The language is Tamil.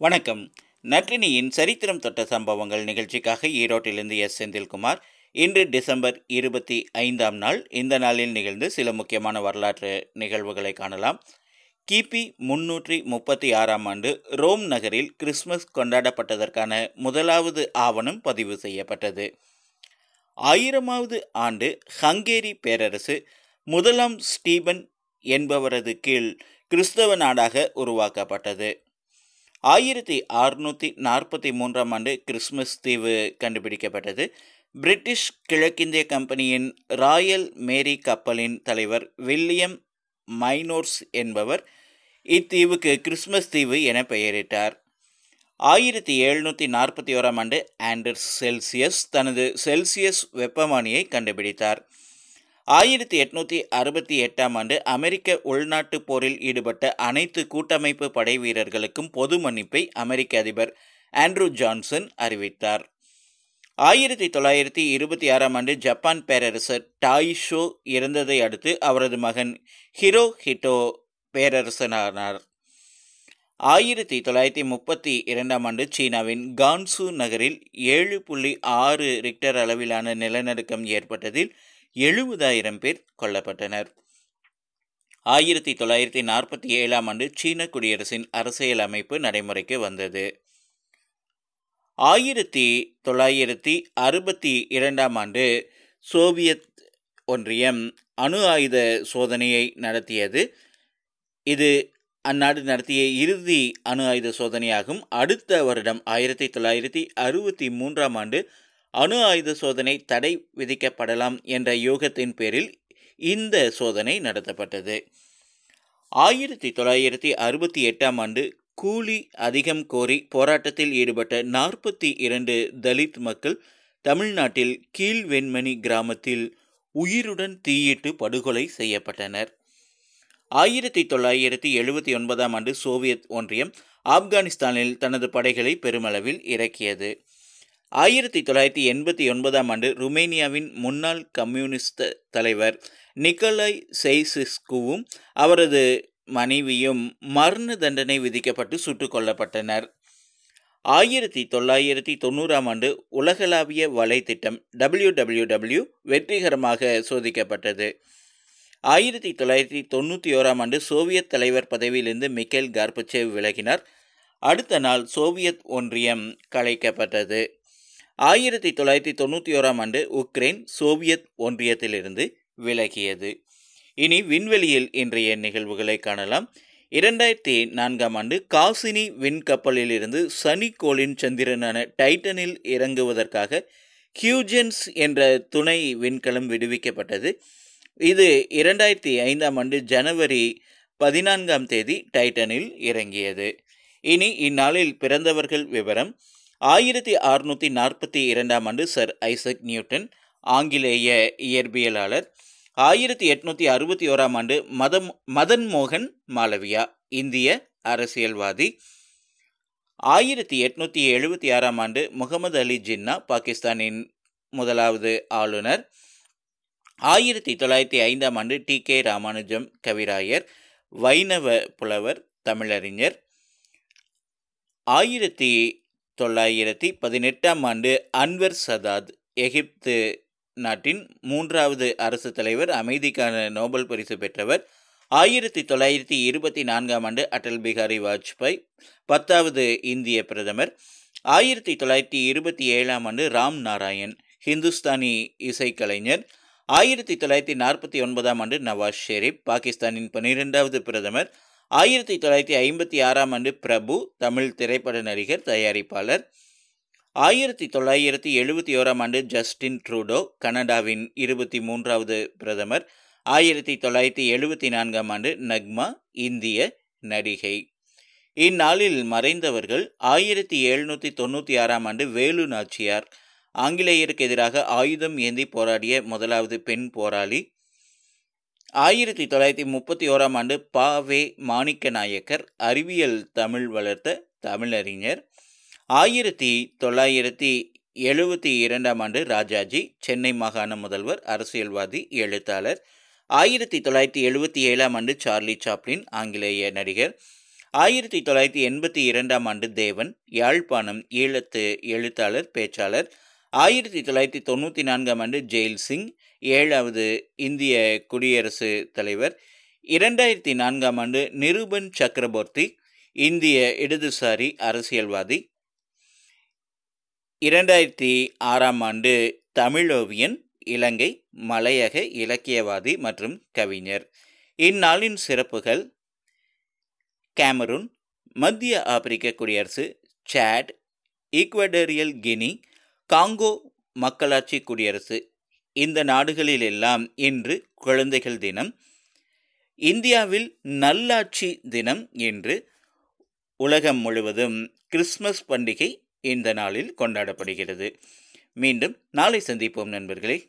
வணக்கம். நற்றினியின் சரித்திரம் தொட்ட சம்பவங்கள் நிகழ்ச்சிக்காக ஈரோட்டிலிருந்து எஸ். செந்தில்குமார். இன்று டிசம்பர் இருபத்தி ஐந்தாம் நாள். இந்த நாளில் நிகழ்ந்து சில முக்கியமான வரலாற்று நிகழ்வுகளை காணலாம். கிபி முன்னூற்றி முப்பத்தி ஆறாம் ஆண்டு ரோம் நகரில் கிறிஸ்மஸ் கொண்டாடப்பட்டதற்கான முதலாவது ஆவணம் பதிவு செய்யப்பட்டது. ஆயிரமாவது ஆண்டு ஹங்கேரி பேரரசு முதலாம் ஸ்டீபன் என்பவரது கீழ் கிறிஸ்தவ நாடாக உருவாக்கப்பட்டது. ஆயிரத்தி அறுநூற்றி நாற்பத்தி மூன்றாம் ஆண்டு கிறிஸ்மஸ் தீவு கண்டுபிடிக்கப்பட்டது. பிரிட்டிஷ் கிழக்கிந்திய கம்பெனியின் ராயல் மேரி கப்பலின் தலைவர் வில்லியம் மைனோர்ஸ் என்பவர் இத்தீவுக்கு கிறிஸ்மஸ் தீவு என பெயரிட்டார். ஆயிரத்தி எழுநூற்றி நாற்பத்தி ஓராம் ஆண்டு ஆண்டர்ஸ் செல்சியஸ் தனது செல்சியஸ் வெப்பமானியை கண்டுபிடித்தார். ஆயிரத்தி எட்நூற்றி அறுபத்தி எட்டாம் ஆண்டு அமெரிக்க உள்நாட்டுப் போரில் ஈடுபட்ட அனைத்து கூட்டமைப்பு படை வீரர்களுக்கும் பொது மன்னிப்பை அமெரிக்க அதிபர் ஆண்ட்ரூ ஜான்சன் அறிவித்தார். ஆயிரத்தி தொள்ளாயிரத்தி இருபத்தி ஆறாம் ஆண்டு ஜப்பான் பேரரசர் டாய்ஷோ இறந்ததை அடுத்து அவரது மகன் ஹிரோ ஹிட்டோ பேரரசனானார். ஆயிரத்தி தொள்ளாயிரத்தி முப்பத்தி இரண்டாம் ஆண்டு சீனாவின் கான்சு நகரில் ஏழு புள்ளி ஆறு ரிக்டர் அளவிலான நிலநடுக்கம் ஏற்பட்டதில் எழுபதாயிரம் பேர் கொல்லப்பட்டனர். ஆயிரத்தி தொள்ளாயிரத்தி நாற்பத்தி ஏழாம் ஆண்டு சீன குடியரசின் அரசியல் அமைப்பு நடைமுறைக்கு வந்தது. ஆயிரத்தி தொள்ளாயிரத்தி அறுபத்தி இரண்டாம் ஆண்டு சோவியத் ஒன்றியம் அணு ஆயுத சோதனையை நடத்தியது. இது அந்நாடு நடத்திய இறுதி அணு ஆயுத சோதனையாகும். அடுத்த வருடம் ஆயிரத்தி தொள்ளாயிரத்தி அறுபத்தி மூன்றாம் ஆண்டு அணு ஆயுத சோதனை தடை விதிக்கப்படலாம் என்ற யூகத்தின் பேரில் இந்த சோதனை நடத்தப்பட்டது. ஆயிரத்தி தொள்ளாயிரத்தி அறுபத்தி எட்டாம் ஆண்டு கூலி அதிகம் கோரி போராட்டத்தில் ஈடுபட்ட நாற்பத்தி இரண்டு தலித் மக்கள் தமிழ்நாட்டில் கீழ்வெண்மணி கிராமத்தில் உயிருடன் தீயிட்டு படுகொலை செய்யப்பட்டனர். ஆயிரத்தி தொள்ளாயிரத்தி எழுபத்தி ஒன்பதாம் ஆண்டு சோவியத் ஒன்றியம் ஆப்கானிஸ்தானில் தனது படைகளை பெருமளவில் இறக்கியது. ஆயிரத்தி தொள்ளாயிரத்தி எண்பத்தி ஒன்பதாம் ஆண்டு ருமேனியாவின் முன்னாள் கம்யூனிஸ்ட் தலைவர் நிக்கலாய் செய்சிஸ்குவும் அவரது மனைவியும் மரண தண்டனை விதிக்கப்பட்டு சுட்டுக் கொல்லப்பட்டனர். ஆயிரத்தி தொள்ளாயிரத்தி தொண்ணூறாம் ஆண்டு உலகளாவிய வலைத்திட்டம் டபிள்யூ டபிள்யூ டபிள்யூ வெற்றிகரமாக சோதிக்கப்பட்டது. ஆயிரத்தி தொள்ளாயிரத்தி தொண்ணூற்றி ஓராம் ஆண்டு சோவியத் தலைவர் பதவியிலிருந்து மிக்கேல் கார்பச்சேவ் விலகினார். அடுத்த நாள் சோவியத் ஒன்றியம் கலைக்கப்பட்டது. ஆயிரத்தி தொள்ளாயிரத்தி தொண்ணூற்றி ஓராம் ஆண்டு உக்ரைன் சோவியத் ஒன்றியத்திலிருந்து விலகியது. இனி விண்வெளியில் இன்றைய நிகழ்வுகளை காணலாம். இரண்டாயிரத்தி நான்காம் ஆண்டு காசினி விண்கப்பலில் இருந்து சனிக்கோளின் சந்திரனான டைட்டனில் இறங்குவதற்காக ஹியூஜென்ஸ் என்ற துணை விண்கலம் விடுவிக்கப்பட்டது. இது இரண்டாயிரத்தி ஐந்தாம் ஆண்டு ஜனவரி பதினான்காம் தேதி டைட்டனில் இறங்கியது. இனி இந்நாளில் பிறந்தவர்கள் விவரம். ஆயிரத்தி அறுநூற்றி நாற்பத்தி இரண்டாம் ஆண்டு சர் ஐசக் நியூட்டன் ஆங்கிலேய இயற்பியலாளர். ஆயிரத்தி எட்நூற்றி அறுபத்தி ஓராம் ஆண்டு மதம் மதன் மோகன் மாலவியா இந்திய அரசியல்வாதி. ஆயிரத்தி எட்நூற்றி எழுபத்தி ஆறாம் ஆண்டு முகமது அலி ஜின்னா பாகிஸ்தானின் முதலாவது ஆளுநர். ஆயிரத்தி தொள்ளாயிரத்தி ஐந்தாம் ஆண்டு டி கே ராமானுஜம் கவிராயர் வைணவ புலவர் தமிழறிஞர். ஆயிரத்தி தொள்ளாயிரத்தி பதினெட்டாம் ஆண்டு அன்வர் சதாத் எகிப்து நாட்டின் மூன்றாவது அரசு தலைவர் அமைதிக்கான நோபல் பரிசு பெற்றவர். ஆயிரத்தி தொள்ளாயிரத்தி இருபத்தி நான்காம் ஆண்டு அடல் பிகாரி வாஜ்பாய் பத்தாவது இந்திய பிரதமர். ஆயிரத்தி தொள்ளாயிரத்தி இருபத்தி ஏழாம் ஆண்டு ராம் நாராயண் ஹிந்துஸ்தானி இசைக்கலைஞர். ஆயிரத்தி தொள்ளாயிரத்தி நாற்பத்தி ஒன்பதாம் ஆண்டு நவாஸ் ஷெரீப் பாகிஸ்தானின் பன்னிரெண்டாவது பிரதமர். ஆயிரத்தி தொள்ளாயிரத்தி ஐம்பத்தி ஆறாம் ஆண்டு பிரபு தமிழ் திரைப்பட நடிகர் தயாரிப்பாளர். ஆயிரத்தி தொள்ளாயிரத்தி எழுபத்தி ஓராம் ஆண்டு ஜஸ்டின் ட்ரூடோ கனடாவின் இருபத்தி மூன்றாவது பிரதமர். ஆயிரத்தி தொள்ளாயிரத்தி எழுபத்தி நான்காம் ஆண்டு நக்மா இந்திய நடிகை. இந்நாளில் மறைந்தவர்கள் ஆயிரத்தி எழுநூற்றி தொண்ணூற்றி ஆறாம் ஆண்டு வேலு நாச்சியார். ஆங்கிலேயருக்கு எதிராக ஆயுதம் ஏந்தி போராடிய முதலாவது பெண் போராளி ஆயிரத்தி தொள்ளாயிரத்தி முப்பத்தி ஓராம் ஆண்டு பா. வே. மாணிக்க நாயக்கர் அறிவியல் தமிழ் வளர்த்த தமிழறிஞர். ஆயிரத்தி தொள்ளாயிரத்தி எழுபத்தி இரண்டாம் ஆண்டு ராஜாஜி சென்னை மாகாண முதல்வர் அரசியல்வாதி எழுத்தாளர். ஆயிரத்தி தொள்ளாயிரத்தி எழுபத்தி ஏழாம் ஆண்டு சார்லி சாப்ளின் ஆங்கிலேய நடிகர். ஆயிரத்தி தொள்ளாயிரத்தி எண்பத்தி இரண்டாம் ஆண்டு தேவன் யாழ்ப்பாணம் ஈழத்து எழுத்தாளர் பேச்சாளர். ஆயிரத்தி தொள்ளாயிரத்தி தொண்ணூற்றி நான்காம் ஆண்டு ஜெயில் சிங் ஏழாவது இந்திய குடியரசு தலைவர் இரண்டாயிரத்தி நான்காம் ஆண்டு நிருபன் சக்கரவர்த்தி இந்திய இடதுசாரி அரசியல்வாதி இரண்டாயிரத்தி ஆறாம் ஆண்டு தமிழோவியன் இலங்கை மலையக இலக்கியவாதி மற்றும் கவிஞர். இந்நாளின் சிறப்புகள் கேமரூன் மத்திய ஆப்பிரிக்க குடியரசு சாட் ஈக்வடரியல் கினி காங்கோ மக்களாட்சி குடியரசு. இந்த நாடுகளிலெல்லாம் இன்று குழந்தைகள் தினம். இந்தியாவில் நல்லாட்சி தினம் என்று உலகம் முழுவதும் கிறிஸ்மஸ் பண்டிகை இந்த நாளில் கொண்டாடப்படுகிறது. மீண்டும் நாளை சந்திப்போம் நண்பர்களே.